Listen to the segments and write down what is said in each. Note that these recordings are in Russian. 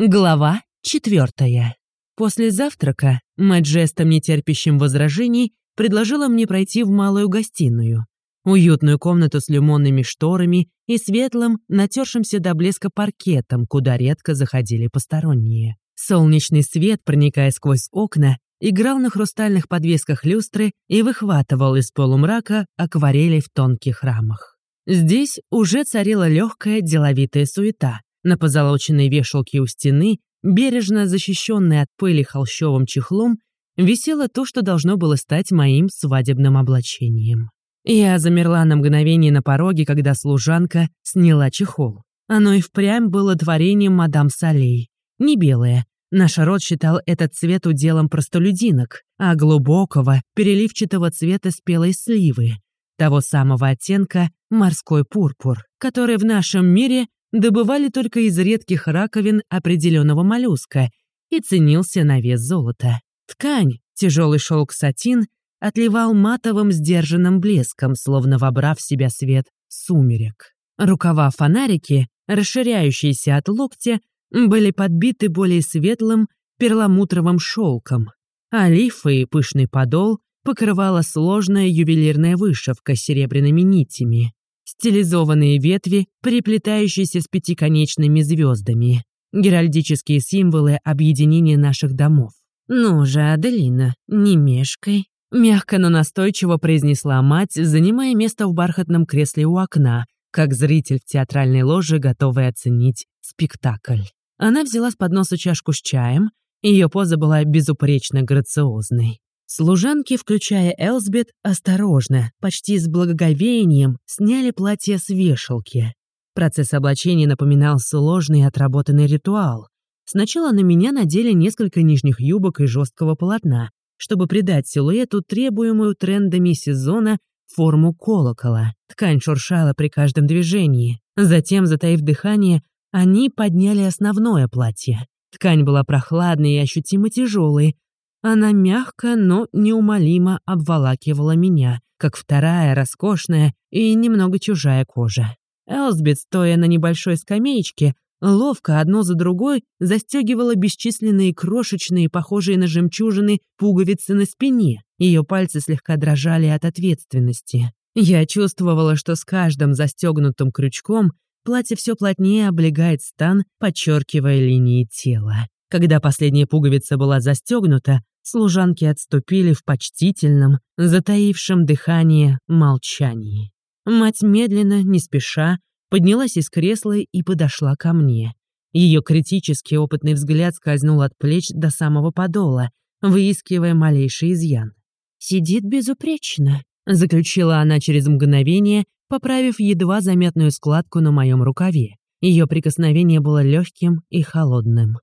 Глава четвертая. После завтрака мать жестом, нетерпящим возражений, предложила мне пройти в малую гостиную. Уютную комнату с лимонными шторами и светлым, натершимся до блеска паркетом, куда редко заходили посторонние. Солнечный свет, проникая сквозь окна, играл на хрустальных подвесках люстры и выхватывал из полумрака акварели в тонких рамах. Здесь уже царила легкая деловитая суета. На позолоченной вешалке у стены, бережно защищенной от пыли холщовым чехлом, висело то, что должно было стать моим свадебным облачением. Я замерла на мгновение на пороге, когда служанка сняла чехол. Оно и впрямь было творением мадам Солей. Не белое. Наш род считал этот цвет уделом простолюдинок, а глубокого, переливчатого цвета спелой сливы, того самого оттенка морской пурпур, который в нашем мире добывали только из редких раковин определенного моллюска и ценился на вес золота. Ткань, тяжелый шелк сатин, отливал матовым сдержанным блеском, словно вобрав в себя свет сумерек. Рукава-фонарики, расширяющиеся от локтя, были подбиты более светлым перламутровым шелком, а лифы и пышный подол покрывала сложная ювелирная вышивка с серебряными нитями стилизованные ветви, переплетающиеся с пятиконечными звездами, геральдические символы объединения наших домов. «Ну же, Аделина, не мешкай», — мягко, но настойчиво произнесла мать, занимая место в бархатном кресле у окна, как зритель в театральной ложе, готовый оценить спектакль. Она взяла с подноса чашку с чаем, ее поза была безупречно грациозной. Служанки, включая Элсбет, осторожно, почти с благоговением, сняли платье с вешалки. Процесс облачения напоминал сложный отработанный ритуал. Сначала на меня надели несколько нижних юбок и жесткого полотна, чтобы придать силуэту требуемую трендами сезона форму колокола. Ткань шуршала при каждом движении. Затем, затаив дыхание, они подняли основное платье. Ткань была прохладной и ощутимо тяжелой, она мягко, но неумолимо обволакивала меня, как вторая роскошная и немного чужая кожа. Элсбет, стоя на небольшой скамеечке, ловко одно за другой застегивала бесчисленные крошечные, похожие на жемчужины, пуговицы на спине. Ее пальцы слегка дрожали от ответственности. Я чувствовала, что с каждым застегнутым крючком платье все плотнее облегает стан, подчеркивая линии тела. Когда последняя пуговица была застегнута, служанки отступили в почтительном, затаившем дыхание молчании. Мать медленно, не спеша, поднялась из кресла и подошла ко мне. Ее критический опытный взгляд скользнул от плеч до самого подола, выискивая малейший изъян. «Сидит безупречно», — заключила она через мгновение, поправив едва заметную складку на моем рукаве. Ее прикосновение было легким и холодным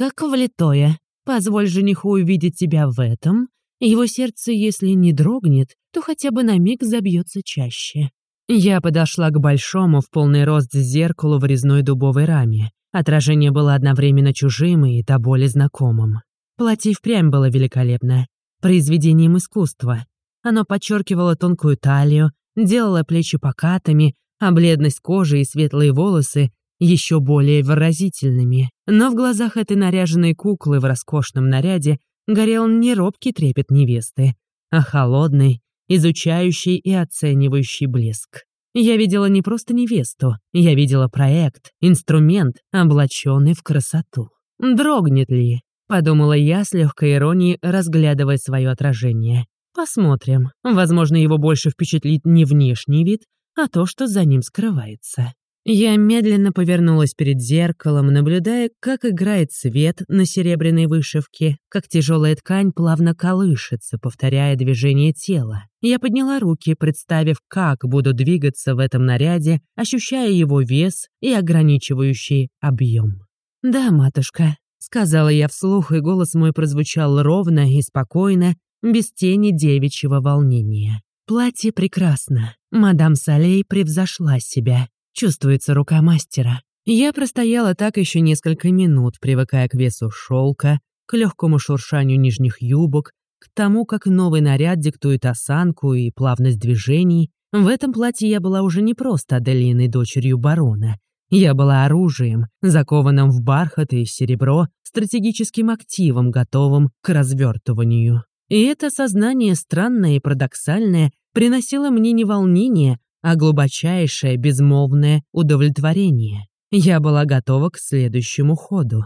как влитое. Позволь жениху увидеть тебя в этом. Его сердце, если не дрогнет, то хотя бы на миг забьется чаще. Я подошла к большому в полный рост зеркалу в резной дубовой раме. Отражение было одновременно чужим и до боли знакомым. Платье впрямь было великолепно, произведением искусства. Оно подчеркивало тонкую талию, делало плечи покатыми, а бледность кожи и светлые волосы еще более выразительными. Но в глазах этой наряженной куклы в роскошном наряде горел не робкий трепет невесты, а холодный, изучающий и оценивающий блеск. Я видела не просто невесту, я видела проект, инструмент, облаченный в красоту. «Дрогнет ли?» — подумала я с легкой иронией, разглядывая свое отражение. «Посмотрим. Возможно, его больше впечатлит не внешний вид, а то, что за ним скрывается». Я медленно повернулась перед зеркалом, наблюдая, как играет свет на серебряной вышивке, как тяжелая ткань плавно колышется, повторяя движение тела. Я подняла руки, представив, как буду двигаться в этом наряде, ощущая его вес и ограничивающий объем. «Да, матушка», — сказала я вслух, и голос мой прозвучал ровно и спокойно, без тени девичьего волнения. Платье прекрасно. Мадам Солей превзошла себя. Чувствуется рука мастера. Я простояла так еще несколько минут, привыкая к весу шелка, к легкому шуршанию нижних юбок, к тому, как новый наряд диктует осанку и плавность движений. В этом платье я была уже не просто Аделиной дочерью барона. Я была оружием, закованным в бархат и серебро, стратегическим активом, готовым к развертыванию. И это сознание странное и парадоксальное приносило мне не волнение, а глубочайшее безмолвное удовлетворение. Я была готова к следующему ходу.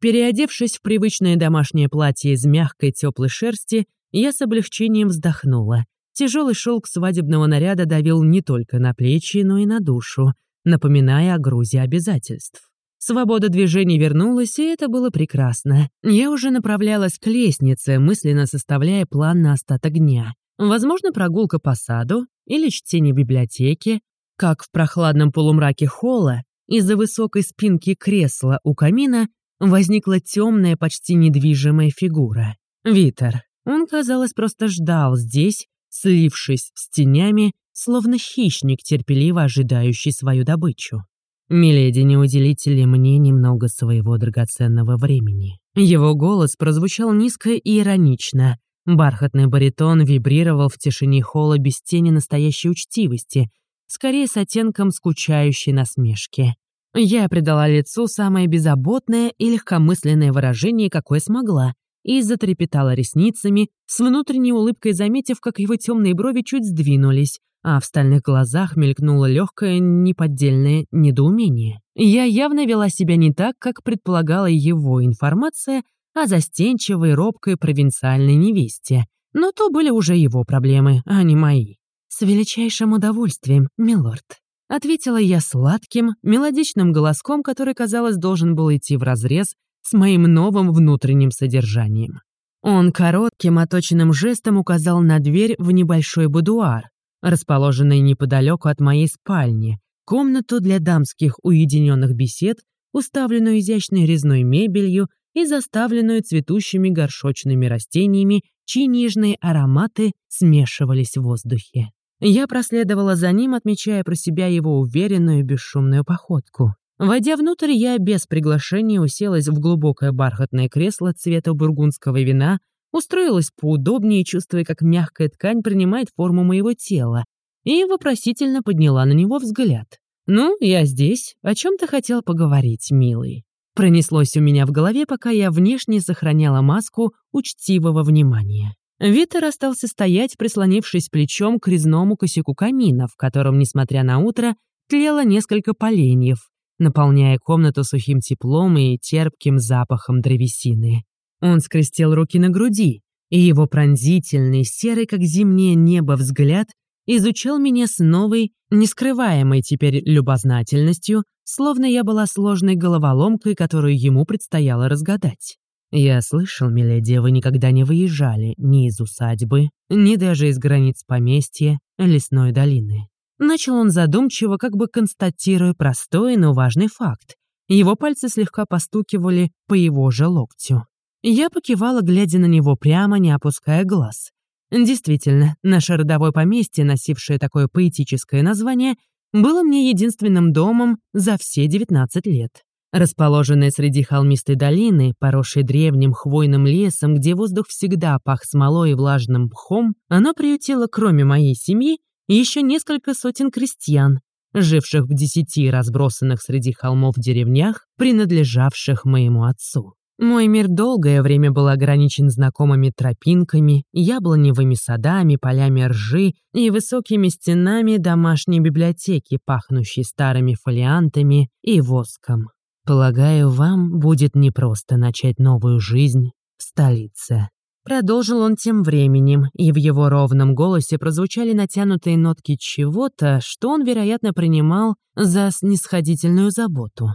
Переодевшись в привычное домашнее платье из мягкой теплой шерсти, я с облегчением вздохнула. Тяжелый шелк свадебного наряда давил не только на плечи, но и на душу, напоминая о грузе обязательств. Свобода движений вернулась, и это было прекрасно. Я уже направлялась к лестнице, мысленно составляя план на остаток дня. Возможно, прогулка по саду или чтение библиотеки. Как в прохладном полумраке холла, из-за высокой спинки кресла у камина возникла темная, почти недвижимая фигура. Витер. Он, казалось, просто ждал здесь, слившись с тенями, словно хищник, терпеливо ожидающий свою добычу. «Миледи, не уделите ли мне немного своего драгоценного времени?» Его голос прозвучал низко и иронично. Бархатный баритон вибрировал в тишине холла без тени настоящей учтивости, скорее с оттенком скучающей насмешки. Я придала лицу самое беззаботное и легкомысленное выражение, какое смогла, и затрепетала ресницами, с внутренней улыбкой заметив, как его темные брови чуть сдвинулись, а в стальных глазах мелькнуло легкое, неподдельное недоумение. Я явно вела себя не так, как предполагала его информация о застенчивой, робкой провинциальной невесте. Но то были уже его проблемы, а не мои. «С величайшим удовольствием, милорд», — ответила я сладким, мелодичным голоском, который, казалось, должен был идти вразрез с моим новым внутренним содержанием. Он коротким, оточенным жестом указал на дверь в небольшой будуар, расположенный неподалеку от моей спальни, комнату для дамских уединенных бесед, уставленную изящной резной мебелью и заставленную цветущими горшочными растениями, чьи нежные ароматы смешивались в воздухе. Я проследовала за ним, отмечая про себя его уверенную бесшумную походку. Войдя внутрь, я без приглашения уселась в глубокое бархатное кресло цвета бургундского вина, устроилась поудобнее, чувствуя, как мягкая ткань принимает форму моего тела, и вопросительно подняла на него взгляд. «Ну, я здесь. О чем ты хотел поговорить, милый?» Пронеслось у меня в голове, пока я внешне сохраняла маску учтивого внимания. Витер остался стоять, прислонившись плечом к резному косяку камина, в котором, несмотря на утро, тлело несколько поленьев, наполняя комнату сухим теплом и терпким запахом древесины. Он скрестил руки на груди, и его пронзительный, серый, как зимнее небо, взгляд изучал меня с новой, нескрываемой теперь любознательностью, словно я была сложной головоломкой, которую ему предстояло разгадать. «Я слышал, миледи, вы никогда не выезжали ни из усадьбы, ни даже из границ поместья лесной долины». Начал он задумчиво, как бы констатируя простой, но важный факт. Его пальцы слегка постукивали по его же локтю. Я покивала, глядя на него прямо, не опуская глаз. Действительно, наше родовое поместье, носившее такое поэтическое название, было мне единственным домом за все 19 лет. Расположенное среди холмистой долины, поросшей древним хвойным лесом, где воздух всегда пах смолой и влажным мхом, оно приютило, кроме моей семьи, еще несколько сотен крестьян, живших в десяти разбросанных среди холмов деревнях, принадлежавших моему отцу. Мой мир долгое время был ограничен знакомыми тропинками, яблоневыми садами, полями ржи и высокими стенами домашней библиотеки, пахнущей старыми фолиантами и воском. Полагаю, вам будет непросто начать новую жизнь в столице. Продолжил он тем временем, и в его ровном голосе прозвучали натянутые нотки чего-то, что он, вероятно, принимал за снисходительную заботу.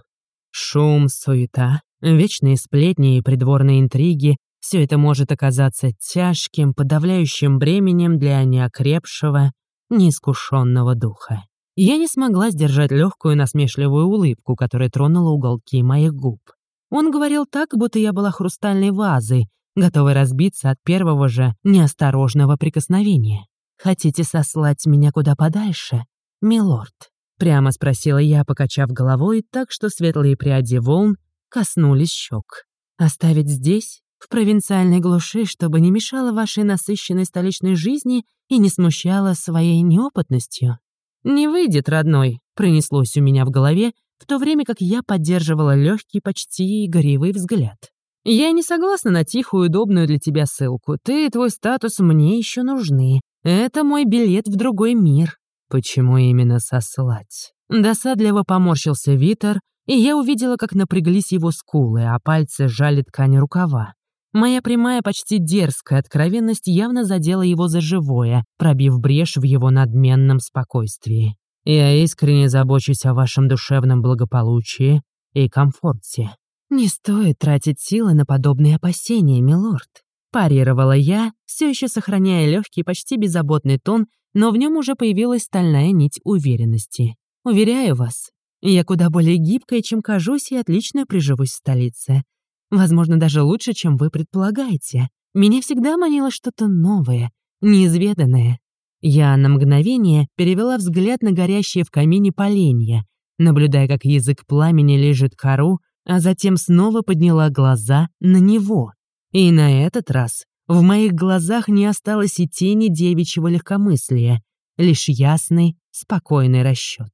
Шум, суета, Вечные сплетни и придворные интриги — все это может оказаться тяжким, подавляющим бременем для неокрепшего, неискушенного духа. Я не смогла сдержать легкую насмешливую улыбку, которая тронула уголки моих губ. Он говорил так, будто я была хрустальной вазой, готовой разбиться от первого же неосторожного прикосновения. «Хотите сослать меня куда подальше, милорд?» Прямо спросила я, покачав головой так, что светлые пряди волн коснулись щек. Оставить здесь, в провинциальной глуши, чтобы не мешало вашей насыщенной столичной жизни и не смущало своей неопытностью? «Не выйдет, родной», — пронеслось у меня в голове, в то время как я поддерживала легкий, почти игривый взгляд. «Я не согласна на тихую, удобную для тебя ссылку. Ты и твой статус мне еще нужны. Это мой билет в другой мир». «Почему именно сослать?» Досадливо поморщился Витер, и я увидела, как напряглись его скулы, а пальцы сжали ткань рукава. Моя прямая, почти дерзкая откровенность явно задела его за живое, пробив брешь в его надменном спокойствии. «Я искренне забочусь о вашем душевном благополучии и комфорте». «Не стоит тратить силы на подобные опасения, милорд», парировала я, все еще сохраняя легкий, почти беззаботный тон, но в нем уже появилась стальная нить уверенности. «Уверяю вас, я куда более гибкая, чем кажусь, и отлично приживусь в столице. Возможно, даже лучше, чем вы предполагаете. Меня всегда манило что-то новое, неизведанное. Я на мгновение перевела взгляд на горящие в камине поленья, наблюдая, как язык пламени лежит кору, а затем снова подняла глаза на него. И на этот раз в моих глазах не осталось и тени девичьего легкомыслия, лишь ясный, спокойный расчет.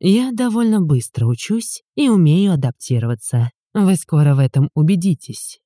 Я довольно быстро учусь и умею адаптироваться. Вы скоро в этом убедитесь.